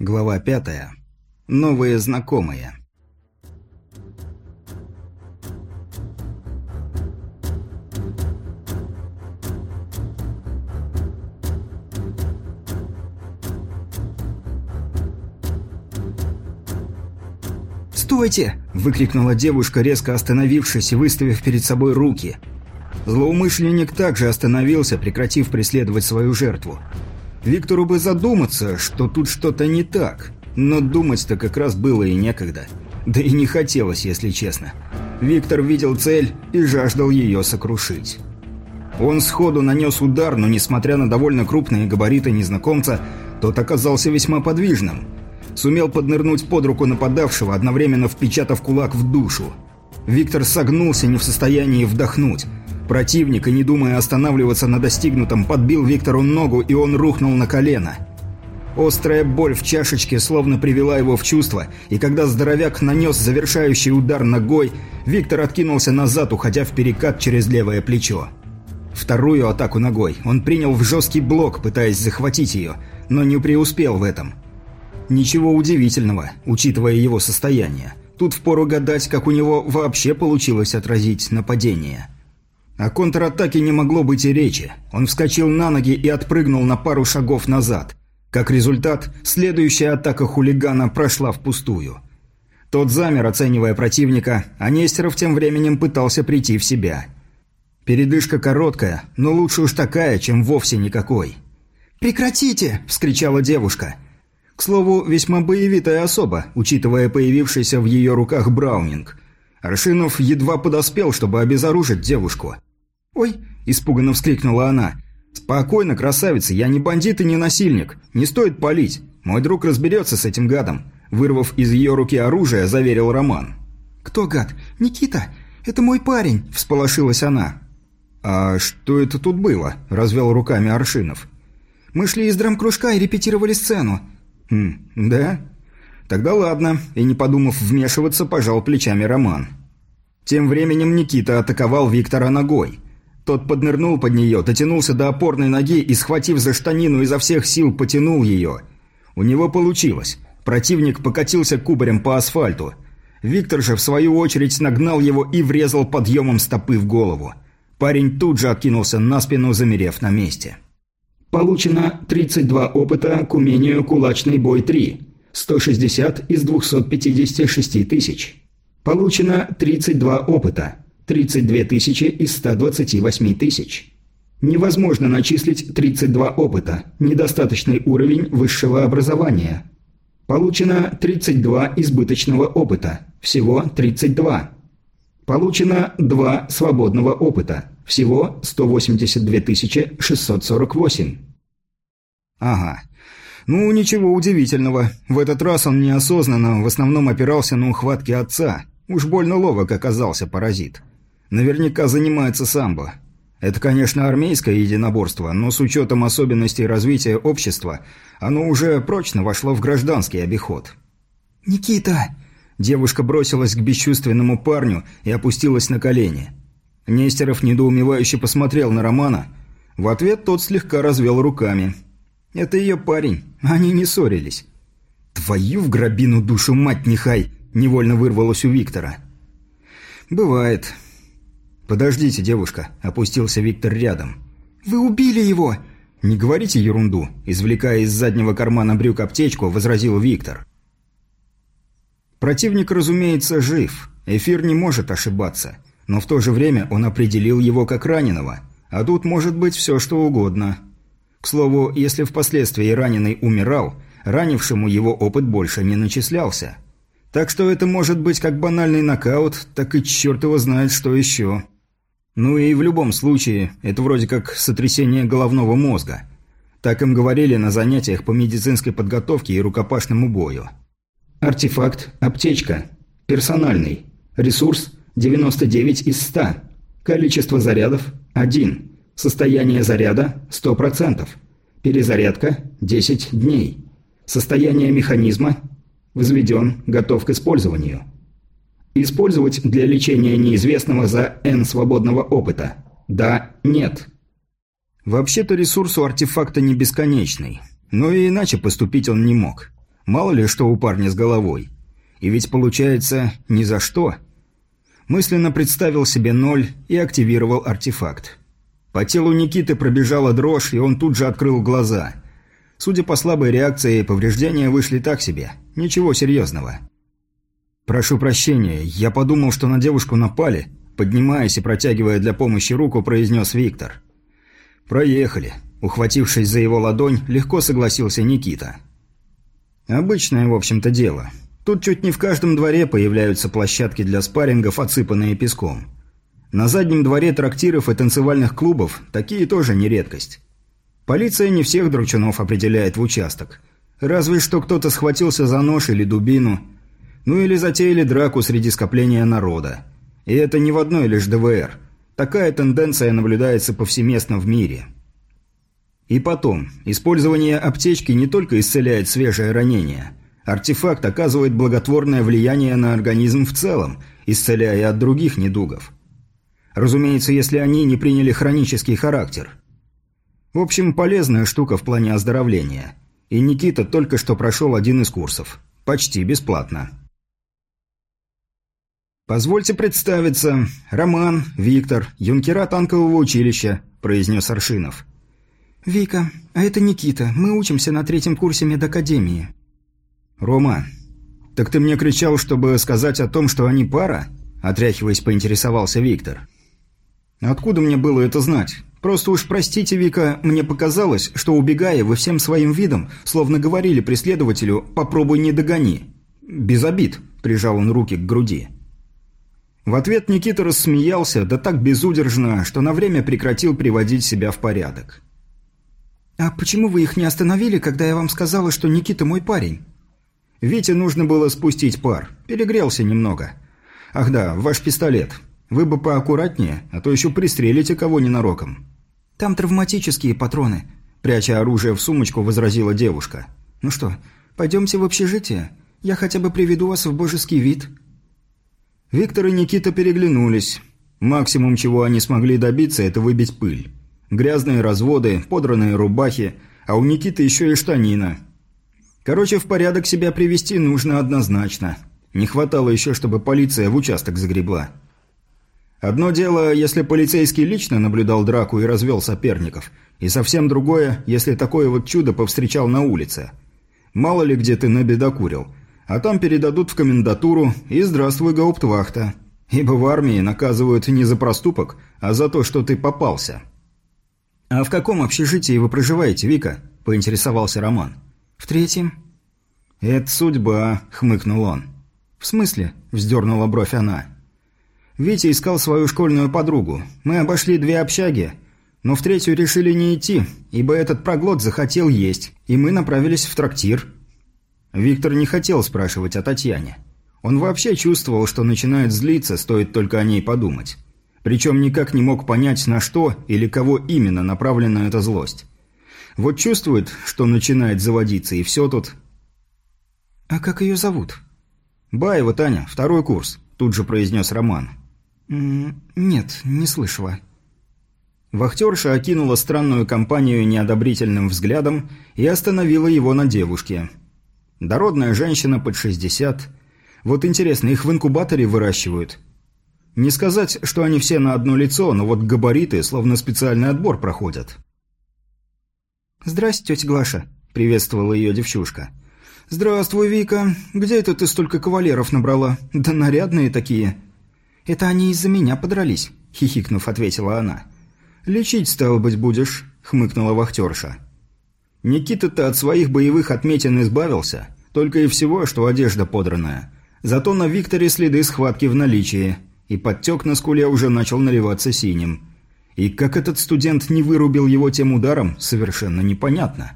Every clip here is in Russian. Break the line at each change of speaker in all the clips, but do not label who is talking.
Глава пятая. Новые знакомые.
«Стойте!» – выкрикнула девушка, резко остановившись и выставив перед собой руки. Злоумышленник также остановился, прекратив преследовать свою жертву. Виктору бы задуматься, что тут что-то не так, но думать-то как раз было и некогда. Да и не хотелось, если честно. Виктор видел цель и жаждал ее сокрушить. Он сходу нанес удар, но несмотря на довольно крупные габариты незнакомца, тот оказался весьма подвижным. Сумел поднырнуть под руку нападавшего, одновременно впечатав кулак в душу. Виктор согнулся не в состоянии вдохнуть – Противник, не думая останавливаться на достигнутом, подбил Виктору ногу, и он рухнул на колено. Острая боль в чашечке словно привела его в чувство, и когда здоровяк нанес завершающий удар ногой, Виктор откинулся назад, уходя в перекат через левое плечо. Вторую атаку ногой он принял в жесткий блок, пытаясь захватить ее, но не преуспел в этом. Ничего удивительного, учитывая его состояние. Тут впору гадать, как у него вообще получилось отразить нападение. О контратаке не могло быть и речи. Он вскочил на ноги и отпрыгнул на пару шагов назад. Как результат, следующая атака хулигана прошла впустую. Тот замер, оценивая противника, а Нестеров тем временем пытался прийти в себя. Передышка короткая, но лучше уж такая, чем вовсе никакой. «Прекратите!» – вскричала девушка. К слову, весьма боевитая особа, учитывая появившийся в ее руках Браунинг. Аршинов едва подоспел, чтобы обезоружить девушку – «Ой!» – испуганно вскрикнула она. «Спокойно, красавица, я не бандит и не насильник. Не стоит палить. Мой друг разберется с этим гадом», – вырвав из ее руки оружие, заверил Роман. «Кто гад? Никита! Это мой парень!» – всполошилась она. «А что это тут было?» – развел руками Аршинов. «Мы шли из драмкружка и репетировали сцену». «Хм, да?» «Тогда ладно», и не подумав вмешиваться, пожал плечами Роман. Тем временем Никита атаковал Виктора ногой – тот поднырнул под нее, дотянулся до опорной ноги и, схватив за штанину, изо всех сил потянул ее. У него получилось. Противник покатился кубарем по асфальту. Виктор же, в свою очередь, нагнал его и врезал подъемом стопы в голову. Парень тут же откинулся на спину, замерев на месте.
Получено 32 опыта к умению «Кулачный бой 3». 160 из 256 тысяч. Получено 32 опыта. 32 тысячи из 128 тысяч. Невозможно начислить 32 опыта, недостаточный уровень высшего образования. Получено 32 избыточного опыта, всего 32. Получено 2 свободного опыта, всего 182 648.
Ага. Ну, ничего удивительного. В этот раз он неосознанно в основном опирался на ухватки отца. Уж больно ловок оказался паразит. Наверняка занимается самбо. Это, конечно, армейское единоборство, но с учетом особенностей развития общества, оно уже прочно вошло в гражданский обиход.
«Никита!»
Девушка бросилась к бесчувственному парню и опустилась на колени. Нестеров недоумевающе посмотрел на Романа. В ответ тот слегка развел руками. «Это ее парень. Они не ссорились». «Твою в гробину душу, мать нехай!» – невольно вырвалось у Виктора. «Бывает. «Подождите, девушка», – опустился Виктор рядом.
«Вы убили его!»
«Не говорите ерунду», – извлекая из заднего кармана брюк аптечку, возразил Виктор. Противник, разумеется, жив. Эфир не может ошибаться. Но в то же время он определил его как раненого. А тут может быть все, что угодно. К слову, если впоследствии раненый умирал, ранившему его опыт больше не начислялся. Так что это может быть как банальный нокаут, так и черт его знает что еще. Ну и в любом случае, это вроде как сотрясение головного мозга. Так им говорили на занятиях по медицинской подготовке и рукопашному бою.
Артефакт «Аптечка». Персональный. Ресурс 99 из 100. Количество зарядов – 1. Состояние заряда – 100%. Перезарядка – 10 дней. Состояние механизма – возведен, готов к использованию. Использовать для лечения неизвестного за N свободного опыта? Да, нет.
Вообще-то ресурс у артефакта не бесконечный. Но и иначе поступить он не мог. Мало ли что у парня с головой. И ведь получается ни за что. Мысленно представил себе ноль и активировал артефакт. По телу Никиты пробежала дрожь, и он тут же открыл глаза. Судя по слабой реакции, повреждения вышли так себе. Ничего серьезного. «Прошу прощения, я подумал, что на девушку напали», поднимаясь и протягивая для помощи руку, произнес Виктор. «Проехали», – ухватившись за его ладонь, легко согласился Никита. «Обычное, в общем-то, дело. Тут чуть не в каждом дворе появляются площадки для спаррингов, отсыпанные песком. На заднем дворе трактиров и танцевальных клубов такие тоже не редкость. Полиция не всех дручунов определяет в участок. Разве что кто-то схватился за нож или дубину – ну или затеяли драку среди скопления народа. И это не в одной лишь ДВР. Такая тенденция наблюдается повсеместно в мире. И потом, использование аптечки не только исцеляет свежее ранение. Артефакт оказывает благотворное влияние на организм в целом, исцеляя от других недугов. Разумеется, если они не приняли хронический характер. В общем, полезная штука в плане оздоровления. И Никита только что прошел один из курсов. Почти бесплатно. «Позвольте представиться. Роман, Виктор, юнкера танкового училища», – произнес Аршинов.
«Вика, а это Никита. Мы учимся на третьем курсе медакадемии».
«Рома, так ты мне кричал, чтобы сказать о том, что они пара?» – отряхиваясь, поинтересовался Виктор. «Откуда мне было это знать? Просто уж простите, Вика, мне показалось, что убегая, вы всем своим видом, словно говорили преследователю «попробуй не догони». Без обид», – прижал он руки к груди. В ответ Никита рассмеялся, да так безудержно, что на время прекратил приводить себя в порядок.
«А почему вы их не остановили, когда я вам сказала, что Никита мой парень?»
«Вите нужно было спустить пар. Перегрелся немного. Ах да, ваш пистолет. Вы бы поаккуратнее, а то еще пристрелите кого ненароком».
«Там травматические патроны», – пряча оружие в сумочку, возразила девушка. «Ну что, пойдемте в общежитие? Я хотя бы приведу вас в божеский вид».
Виктор и Никита переглянулись. Максимум, чего они смогли добиться, это выбить пыль. Грязные разводы, подранные рубахи, а у Никиты еще и штанина. Короче, в порядок себя привести нужно однозначно. Не хватало еще, чтобы полиция в участок загребла. Одно дело, если полицейский лично наблюдал драку и развел соперников, и совсем другое, если такое вот чудо повстречал на улице. Мало ли где ты набедокурил – а там передадут в комендатуру и здравствуй, гауптвахта. Ибо в армии наказывают не за проступок, а за то, что ты попался. «А в каком общежитии вы проживаете, Вика?» – поинтересовался Роман.
«В третьем».
«Это судьба», – хмыкнул он.
«В смысле?»
– вздернула бровь она. «Витя искал свою школьную подругу. Мы обошли две общаги, но в третью решили не идти, ибо этот проглот захотел есть, и мы направились в трактир». Виктор не хотел спрашивать о Татьяне. Он вообще чувствовал, что начинает злиться, стоит только о ней подумать. Причем никак не мог понять, на что или кого именно направлена эта злость. Вот чувствует, что начинает заводиться, и все тут...
«А как ее зовут?»
«Баева Таня, второй курс», – тут же произнес Роман.
«Нет, не слышала».
Вахтерша окинула странную компанию неодобрительным взглядом и остановила его на девушке – Дородная женщина под 60. Вот интересно, их в инкубаторе выращивают? Не сказать, что они все на одно лицо, но вот габариты словно специальный отбор проходят.
«Здрасте, тетя Глаша», — приветствовала ее девчушка.
«Здравствуй, Вика. Где это ты столько кавалеров набрала? Да нарядные такие».
«Это они из-за меня подрались», — хихикнув, ответила она.
«Лечить, стало быть, будешь», — хмыкнула вахтерша. Никита-то от своих боевых отметин избавился, только и всего, что одежда подранная. Зато на Викторе следы схватки в наличии, и подтек на скуле уже начал наливаться синим. И как этот студент не вырубил его тем ударом, совершенно непонятно.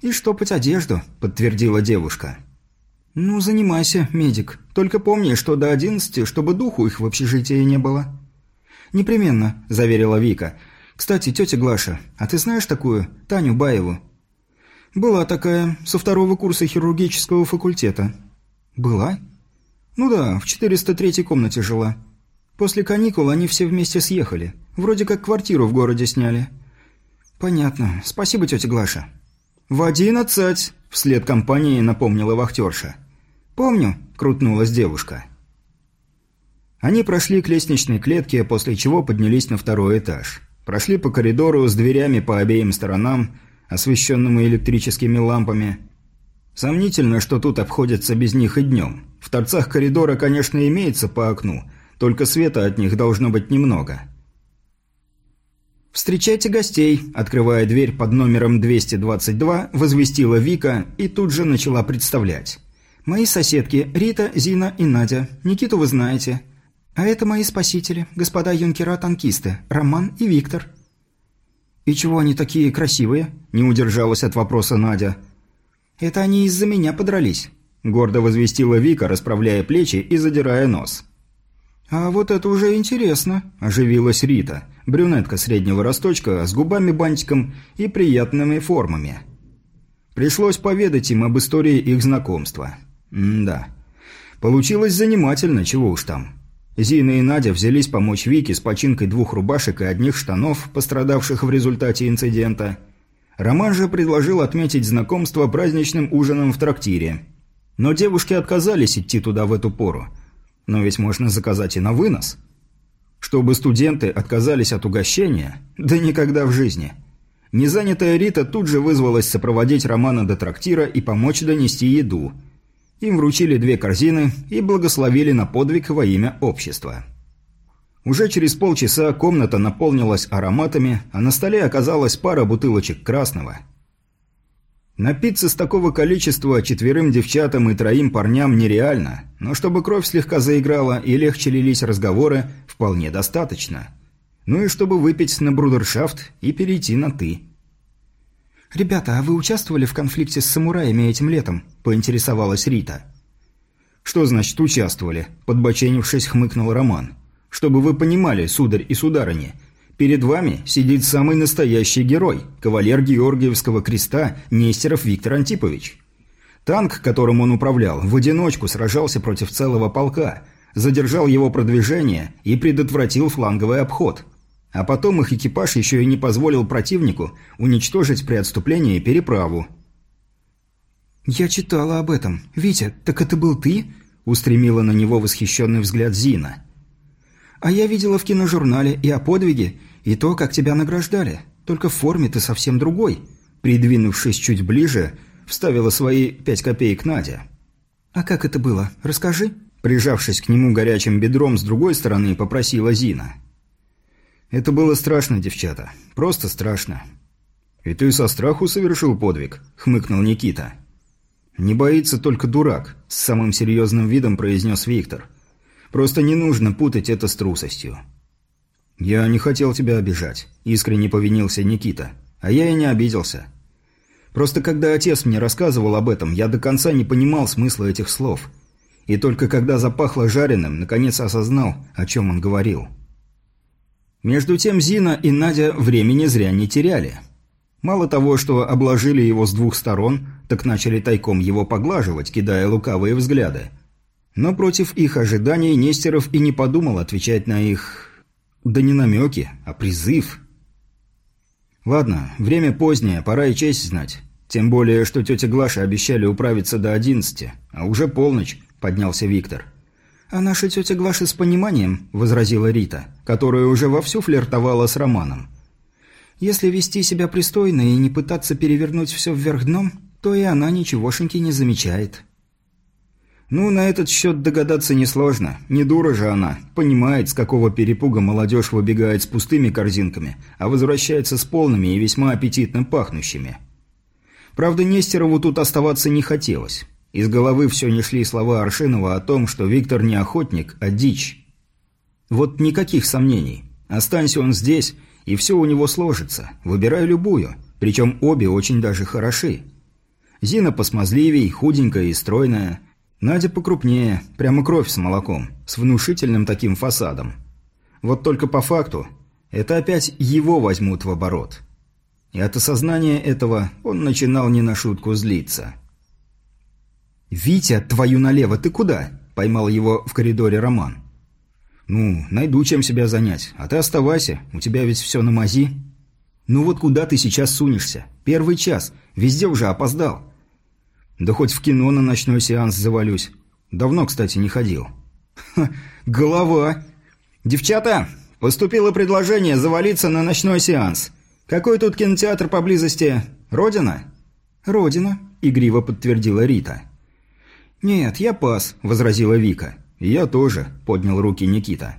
«И штопать одежду», — подтвердила девушка.
«Ну, занимайся, медик. Только помни, что до одиннадцати, чтобы духу их в общежитии не было».
«Непременно», — заверила Вика. «Кстати, тетя Глаша, а ты знаешь такую Таню Баеву?»
«Была такая, со второго курса хирургического факультета».
«Была?»
«Ну да, в 403 комнате жила. После каникул они все вместе съехали. Вроде как квартиру в городе сняли».
«Понятно. Спасибо, тетя Глаша».
«В одиннадцать!» – Вслед компании напомнила вахтерша.
«Помню», — крутнулась девушка.
Они прошли к лестничной клетке, после чего поднялись на второй этаж. Прошли по коридору с дверями по обеим сторонам, освещенному электрическими лампами. Сомнительно, что тут обходятся без них и днем. В торцах коридора, конечно, имеется по окну, только света от них должно быть немного. «Встречайте гостей», – открывая дверь под номером 222, возвестила Вика и тут же начала представлять. «Мои соседки Рита, Зина и Надя. Никиту вы знаете. А это мои спасители, господа юнкера-танкисты, Роман и Виктор». «И чего они такие красивые?» – не удержалась от вопроса Надя.
«Это они из-за меня подрались», –
гордо возвестила Вика, расправляя плечи и задирая нос.
«А вот это уже интересно», – оживилась Рита, брюнетка среднего росточка с губами-бантиком и приятными формами.
Пришлось поведать им об истории их знакомства. М да. Получилось занимательно, чего уж там. Зина и Надя взялись помочь Вике с починкой двух рубашек и одних штанов, пострадавших в результате инцидента. Роман же предложил отметить знакомство праздничным ужином в трактире. Но девушки отказались идти туда в эту пору. Но ведь можно заказать и на вынос. Чтобы студенты отказались от угощения? Да никогда в жизни. Незанятая Рита тут же вызвалась сопроводить Романа до трактира и помочь донести еду – им вручили две корзины и благословили на подвиг во имя общества. Уже через полчаса комната наполнилась ароматами, а на столе оказалась пара бутылочек красного. Напиться с такого количества четверым девчатам и троим парням нереально, но чтобы кровь слегка заиграла и легче лились разговоры, вполне достаточно. Ну и чтобы выпить на брудершафт и перейти на «ты».
«Ребята, а вы участвовали в конфликте с самураями этим летом?» – поинтересовалась Рита.
«Что значит участвовали?» – подбоченившись, хмыкнул Роман. «Чтобы вы понимали, сударь и сударыни, перед вами сидит самый настоящий герой, кавалер Георгиевского креста Нестеров Виктор Антипович. Танк, которым он управлял, в одиночку сражался против целого полка, задержал его продвижение и предотвратил фланговый обход». А потом их экипаж еще и не позволил противнику уничтожить при отступлении переправу.
«Я читала об этом. Витя, так это был ты?» – устремила на него восхищенный взгляд Зина. «А я видела в киножурнале и о подвиге, и то, как тебя награждали. Только в форме ты совсем другой». Придвинувшись чуть ближе, вставила свои пять копеек Надя. «А как это было? Расскажи».
Прижавшись к нему горячим бедром с другой стороны, попросила Зина. Это было страшно, девчата. Просто страшно. «И ты со страху совершил подвиг?» – хмыкнул Никита. «Не боится только дурак», – с самым серьезным видом произнес Виктор. «Просто не нужно путать это с трусостью». «Я не хотел тебя обижать», – искренне повинился Никита. «А я и не обиделся. Просто когда отец мне рассказывал об этом, я до конца не понимал смысла этих слов. И только когда запахло жареным, наконец осознал, о чем он говорил». Между тем Зина и Надя времени зря не теряли. Мало того, что обложили его с двух сторон, так начали тайком его поглаживать, кидая лукавые взгляды. Но против их ожиданий Нестеров и не подумал отвечать на их... Да не намеки, а призыв. Ладно, время позднее, пора и честь знать. Тем более, что тетя Глаша обещали управиться до одиннадцати, а уже полночь, поднялся Виктор.
«А наша тетя Глаша с пониманием», – возразила Рита, которая уже вовсю флиртовала с Романом. «Если вести себя пристойно и не пытаться перевернуть все вверх дном, то и она ничегошеньки не замечает».
«Ну, на этот счет догадаться несложно. Не дура же она. Понимает, с какого перепуга молодежь выбегает с пустыми корзинками, а возвращается с полными и весьма аппетитно пахнущими». Правда, Нестерову тут оставаться не хотелось. Из головы все не шли слова Аршинова о том, что Виктор не охотник, а дичь. Вот никаких сомнений. Останься он здесь, и все у него сложится. Выбирай любую. Причем обе очень даже хороши. Зина посмазливей, худенькая и стройная. Надя покрупнее, прямо кровь с молоком, с внушительным таким фасадом. Вот только по факту, это опять его возьмут в оборот. И от осознания этого он начинал не на шутку злиться.
«Витя, твою налево, ты куда?» – поймал его в коридоре Роман.
«Ну, найду чем себя занять. А ты оставайся, у тебя ведь все на мази».
«Ну вот куда ты сейчас сунешься? Первый час. Везде уже опоздал».
Да хоть в кино на ночной сеанс завалюсь. Давно, кстати, не ходил. Ха, голова. Девчата, поступило предложение завалиться на ночной сеанс. Какой тут кинотеатр поблизости? Родина?
Родина, игриво подтвердила Рита.
Нет, я пас, возразила Вика. Я тоже, поднял руки Никита.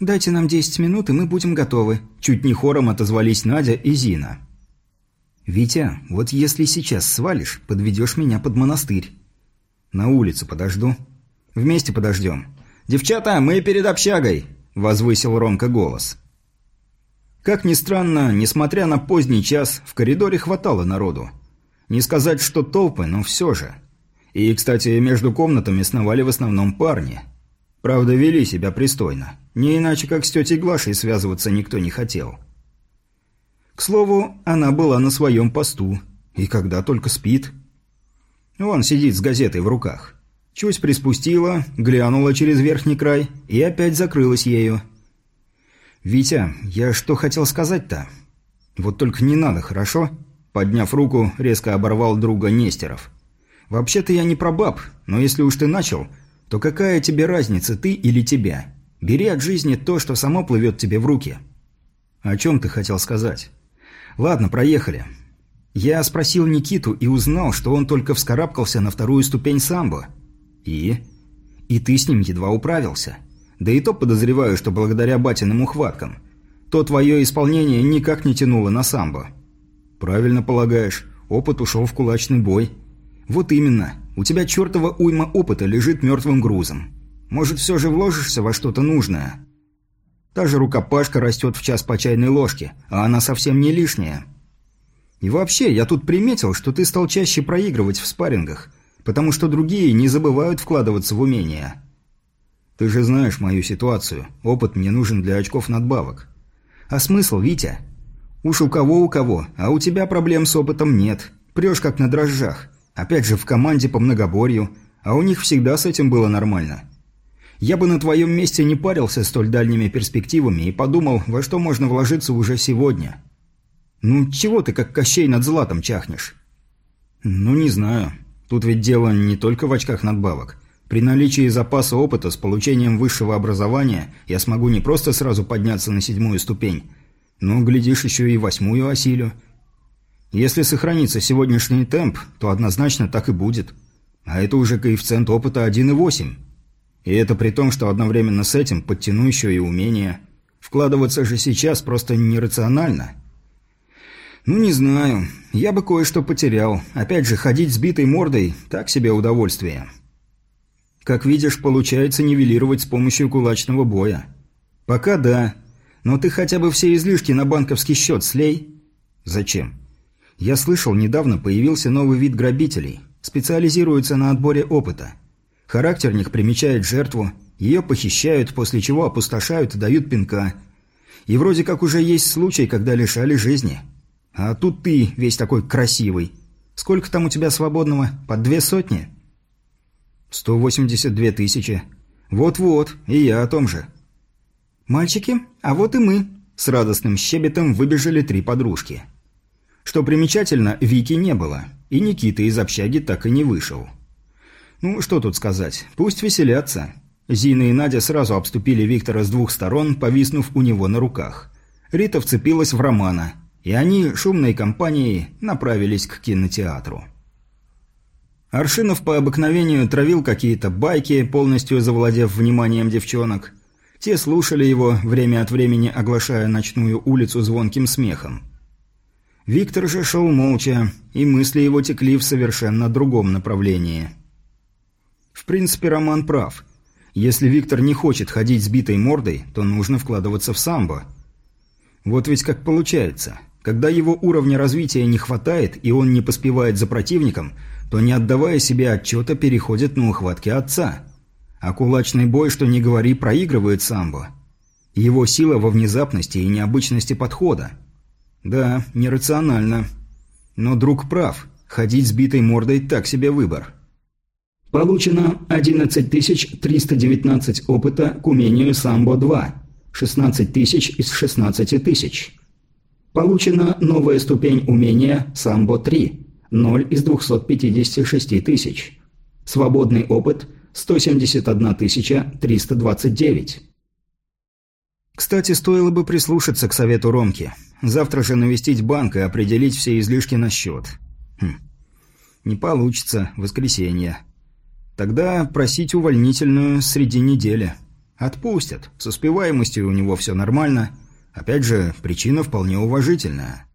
«Дайте нам десять минут, и мы будем готовы», – чуть не хором отозвались Надя и Зина.
«Витя, вот если сейчас свалишь, подведешь меня под монастырь».
«На улице подожду». «Вместе подождем». «Девчата, мы перед общагой», – возвысил Ромка голос. Как ни странно, несмотря на поздний час, в коридоре хватало народу. Не сказать, что толпы, но все же. И, кстати, между комнатами сновали в основном парни – Правда, вели себя пристойно. Не иначе, как с тетей Глашей связываться никто не хотел. К слову, она была на своем посту. И когда только спит. Он сидит с газетой в руках. Чуть приспустила, глянула через верхний край и опять закрылась ею. «Витя, я что хотел сказать-то? Вот только не надо, хорошо?» Подняв руку, резко оборвал друга Нестеров. «Вообще-то я не про баб, но если уж ты начал, то какая тебе разница, ты или тебя? Бери от жизни то, что само плывет тебе в руки. О чем ты хотел сказать? Ладно, проехали. Я спросил Никиту и узнал, что он только вскарабкался на вторую ступень самбо. И? И ты с ним едва управился. Да и то подозреваю, что благодаря батиным ухваткам. То твое исполнение никак не тянуло на самбо. Правильно полагаешь, опыт ушел в кулачный бой. Вот именно. У тебя чертова уйма опыта лежит мертвым грузом. Может, все же вложишься во что-то нужное? Та же рукопашка растет в час по чайной ложке, а она совсем не лишняя. И вообще, я тут приметил, что ты стал чаще проигрывать в спаррингах, потому что другие не забывают вкладываться в умения. Ты же знаешь мою ситуацию. Опыт мне нужен для очков надбавок. А смысл, Витя? Уж у кого у кого, а у тебя проблем с опытом нет. Прешь как на дрожжах. Опять же, в команде по многоборью, а у них всегда с этим было нормально. Я бы на твоем месте не парился столь дальними перспективами и подумал, во что можно вложиться уже сегодня. Ну, чего ты как Кощей над златом чахнешь? Ну, не знаю. Тут ведь дело не только в очках надбавок. При наличии запаса опыта с получением высшего образования я смогу не просто сразу подняться на седьмую ступень, но, глядишь, еще и восьмую осилю – если сохранится сегодняшний темп, то однозначно так и будет. А это уже коэффициент опыта 1,8. И это при том, что одновременно с этим подтяну еще и умения. Вкладываться же сейчас просто нерационально. Ну, не знаю. Я бы кое-что потерял. Опять же, ходить сбитой мордой – так себе удовольствие. Как видишь, получается нивелировать с помощью кулачного боя. Пока да. Но ты хотя бы все излишки на банковский счет слей. Зачем? Я слышал, недавно появился новый вид грабителей. Специализируется на отборе опыта. Характерник примечает жертву, ее похищают, после чего опустошают и дают пинка. И вроде как уже есть случай, когда лишали жизни. А тут ты весь такой красивый. Сколько там у тебя свободного? Под две сотни? 182 тысячи. Вот-вот, и я о том же. Мальчики, а вот и мы. С радостным щебетом выбежали три подружки. Что примечательно, Вики не было, и Никита из общаги так и не вышел. Ну, что тут сказать, пусть веселятся. Зина и Надя сразу обступили Виктора с двух сторон, повиснув у него на руках. Рита вцепилась в Романа, и они, шумной компанией, направились к кинотеатру. Аршинов по обыкновению травил какие-то байки, полностью завладев вниманием девчонок. Те слушали его, время от времени оглашая ночную улицу звонким смехом. Виктор же шел молча, и мысли его текли в совершенно другом направлении. В принципе, Роман прав. Если Виктор не хочет ходить с битой мордой, то нужно вкладываться в самбо. Вот ведь как получается. Когда его уровня развития не хватает, и он не поспевает за противником, то, не отдавая себе отчета, переходит на ухватки отца. А кулачный бой, что не говори, проигрывает самбо. Его сила во внезапности и необычности подхода. Да, нерационально. Но друг прав. Ходить с битой мордой – так себе выбор.
Получено 11319 опыта к умению Самбо-2. 16 тысяч из 16 тысяч. Получена новая ступень умения Самбо-3. 0 из 256 тысяч. Свободный опыт – 171 329.
Кстати, стоило бы прислушаться к совету Ромки. Завтра же навестить банк и определить все излишки на счет. Хм. Не получится, воскресенье. Тогда просить увольнительную среди недели. Отпустят. С успеваемостью у него все нормально. Опять же, причина вполне уважительная.